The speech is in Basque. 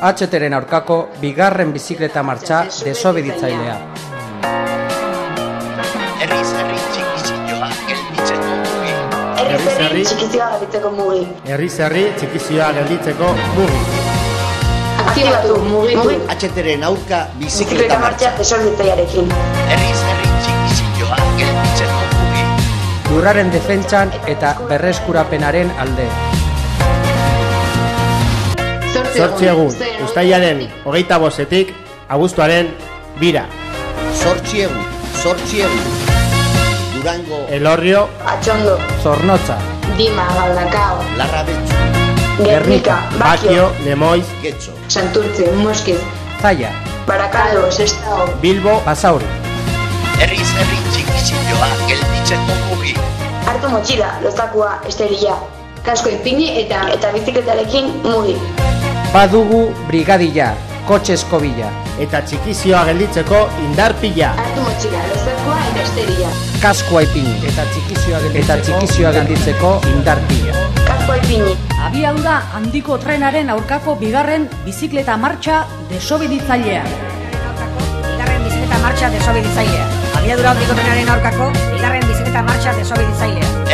HTren aurkako bigarren bizikleta martxa desobeditzailea. Herriz herri txikizioa gelditzeko mugi. Herriz herri txikizioa gelditzeko mugi. Herriz herri txikizioa gelditzeko mugi. Aktibatu, mugitu. HTren aurka Bizikleta bizikleta martxa desorbitzaiarekin. Herriz herri txikizioa gelditzeko mugi. Lurraren defentsan eta berreskurapenaren alde. Zortzi egun, ustailaren hogeita bozetik, abuztuaren bira. Zortzi egun, zortzi egun. Durango, Elorrio, Atxondo, Zornotza, Dima, Galdakao, Larra Betxu, Gernika, Bakio, Bakio, Lemoiz, Getxo. Santurtze, Moskiz, Zaya, Barakaldo, Sestao, Bilbo, Basauri. Herriz herri txikizioa gelditzeko mugi. hartu motxila, lozakua, esterila. Kasko ipini eta eta bizikletarekin mugi. Badugu brigadilla, kotxe eskobila. eta txikizioa gelditzeko indarpila. Hartu motxila, lozakua eta esterila. Kaskoa ipini eta txikizioa gelditzeko, eta txikizioa gelditzeko indarpila. Kasko ipini. Abiadura handiko trenaren aurkako bigarren bizikleta martxa desobeditzailea. Bigarren bizikleta martxa desobeditzailea. Abiadura handiko trenaren aurkako, bigarren bizikleta martxa desobeditzailea.